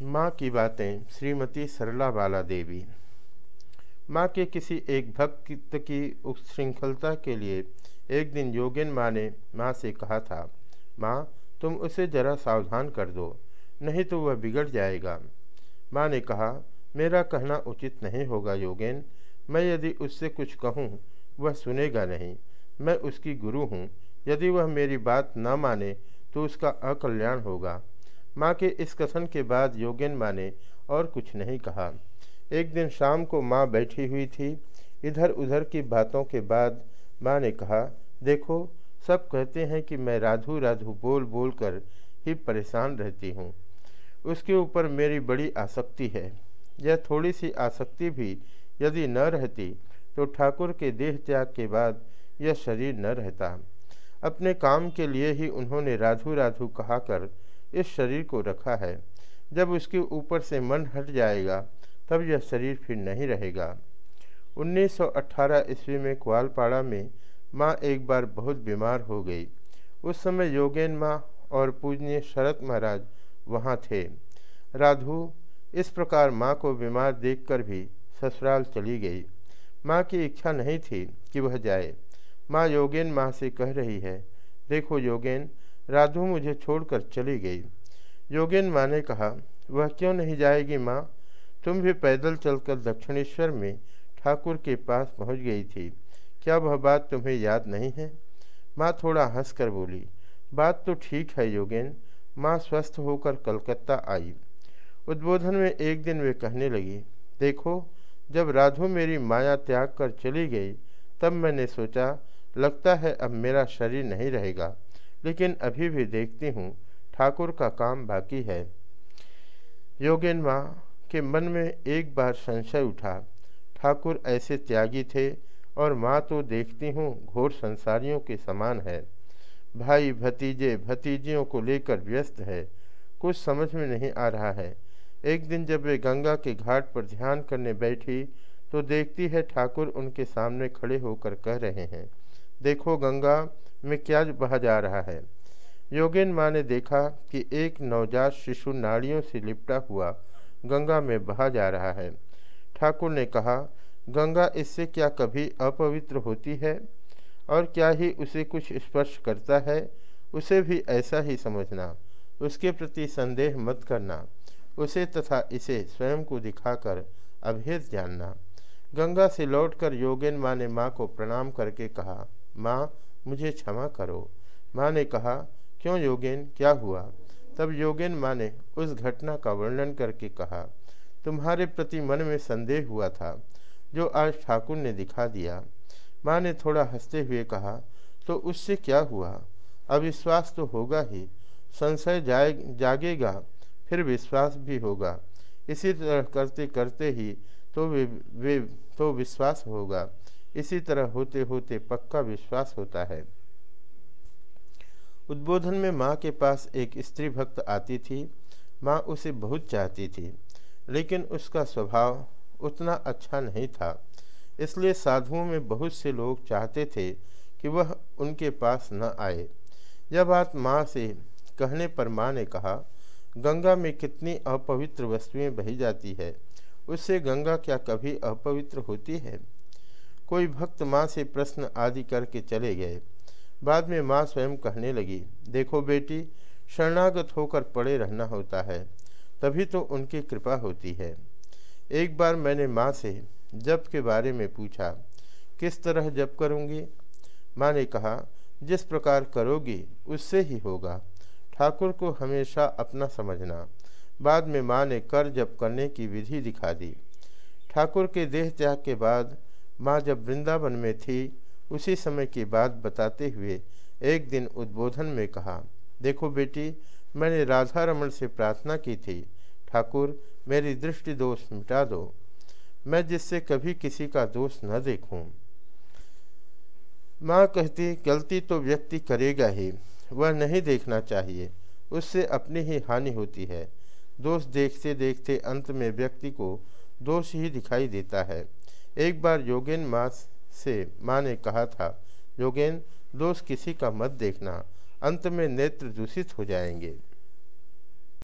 माँ की बातें, श्रीमती सरला बाला देवी माँ के किसी एक भक्त की उच्छृंखलता के लिए एक दिन योगिन माँ ने माँ से कहा था, माँ, तुम उसे जरा सावधान कर दो, नहीं तो वह बिगड़ जाएगा। माँ ने कहा, मेरा कहना उचित नहीं होगा योगेन। मैं यदि उससे कुछ कहूँ, वह सुनेगा नहीं। मैं उसकी गुरु हूँ। यदि वह मेरी बात न माने तो उसका अकल्याण होगा। माँ के इस कथन के बाद योगेन माँ ने और कुछ नहीं कहा। एक दिन शाम को माँ बैठी हुई थी। इधर उधर की बातों के बाद माँ ने कहा, देखो, सब कहते हैं कि मैं राधु राधु बोल बोल कर ही परेशान रहती हूँ। उसके ऊपर मेरी बड़ी आसक्ति है। यह थोड़ी सी आसक्ति भी यदि न रहती तो ठाकुर के देह त्याग के बाद यह शरीर न रहता। अपने काम के लिए ही उन्होंने राधु राधु कहाकर इस शरीर को रखा है। जब उसके ऊपर से मन हट जाएगा, तब यह शरीर फिर नहीं रहेगा। 1918 ईस्वी में ग्वालपाड़ा में माँ एक बार बहुत बीमार हो गई। उस समय योगेन माँ और पूजनीय शरत महाराज वहाँ थे। राधु, इस प्रकार माँ को बीमार देखकर भी ससुराल चली गई। माँ की इच्छा नहीं थी कि वह जाए। माँ योगेन माँ से कह रही है, देखो योगेन राधु मुझे छोड़कर चली गई। योगेन माँ ने कहा, वह क्यों नहीं जाएगी माँ? तुम भी पैदल चलकर दक्षिणेश्वर में ठाकुर के पास पहुँच गई थी। क्या वह बात तुम्हें याद नहीं है? माँ थोड़ा हंसकर बोली, बात तो ठीक है योगेन। माँ स्वस्थ होकर कलकत्ता आई। उद्बोधन में एक दिन वे कहने लगी, देखो, जब राधु मेरी माया त्याग कर चली गई, तब मैंने सोचा, लगता है अब मेरा शरीर नहीं रहेगा। लेकिन अभी भी देखती हूँ ठाकुर का काम बाकी है। योगेन माँ के मन में एक बार संशय उठा। ठाकुर ऐसे त्यागी थे और माँ तो देखती हूँ घोर संसारियों के समान है। भाई भतीजे भतीजियों को लेकर व्यस्त है। कुछ समझ में नहीं आ रहा है। एक दिन जब वे गंगा के घाट पर ध्यान करने बैठी तो देखती है ठाकुर उनके सामने खड़े होकर कह रहे हैं देखो गंगा में क्या बहा जा रहा है। योगेन माँ ने देखा कि एक नवजात शिशु नाड़ियों से लिपटा हुआ गंगा में बहा जा रहा है। ठाकुर ने कहा, गंगा इससे क्या कभी अपवित्र होती है? और क्या ही उसे कुछ स्पर्श करता है? उसे भी ऐसा ही समझना। उसके प्रति संदेह मत करना। उसे तथा इसे स्वयं को दिखाकर अभेद जानना। गंगा से लौटकर योगेन माँ ने माँ को प्रणाम करके कहा माँ मुझे क्षमा करो। माँ ने कहा क्यों योगेन क्या हुआ? तब योगेन माँ ने उस घटना का वर्णन करके कहा तुम्हारे प्रति मन में संदेह हुआ था जो आज ठाकुर ने दिखा दिया। माँ ने थोड़ा हँसते हुए कहा तो उससे क्या हुआ? अविश्वास तो होगा ही। संशय जाए जागेगा फिर विश्वास भी होगा। इसी तरह करते करते ही तो वे, वे तो विश्वास होगा। इसी तरह होते होते पक्का विश्वास होता है। उद्बोधन में माँ के पास एक स्त्री भक्त आती थी। माँ उसे बहुत चाहती थी, लेकिन उसका स्वभाव उतना अच्छा नहीं था। इसलिए साधुओं में बहुत से लोग चाहते थे कि वह उनके पास न आए। यह बात माँ से कहने पर माँ ने कहा, गंगा में कितनी अपवित्र वस्तुएँ बही जाती है, उससे गंगा क्या कभी अपवित्र होती है? कोई भक्त माँ से प्रश्न आदि करके चले गए। बाद में माँ स्वयं कहने लगी, देखो बेटी, शरणागत होकर पड़े रहना होता है, तभी तो उनकी कृपा होती है। एक बार मैंने माँ से जप के बारे में पूछा, किस तरह जप करूँगी? माँ ने कहा, जिस प्रकार करोगी, उससे ही होगा। ठाकुर को हमेशा अपना समझना। बाद में माँ ने कर जप करने की विधि दिखा दी। ठाकुर के देह त्याग के बाद माँ जब वृंदावन में थी, उसी समय की बात बताते हुए एक दिन उद्बोधन में कहा, देखो बेटी, मैंने राधा रमन से प्रार्थना की थी। ठाकुर, मेरी दृष्टि दोष मिटा दो। मैं जिससे कभी किसी का दोष न देखूँ। माँ कहती, गलती तो व्यक्ति करेगा ही। वह नहीं देखना चाहिए। उससे अपनी ही हानि होती है। दोष देखते देखते अंत में व्यक्ति को दोष ही दिखाई देता है। एक बार योगेन माँ से माँ ने कहा था, योगेन, दोष किसी का मत देखना, अंत में नेत्र दूषित हो जाएँगे।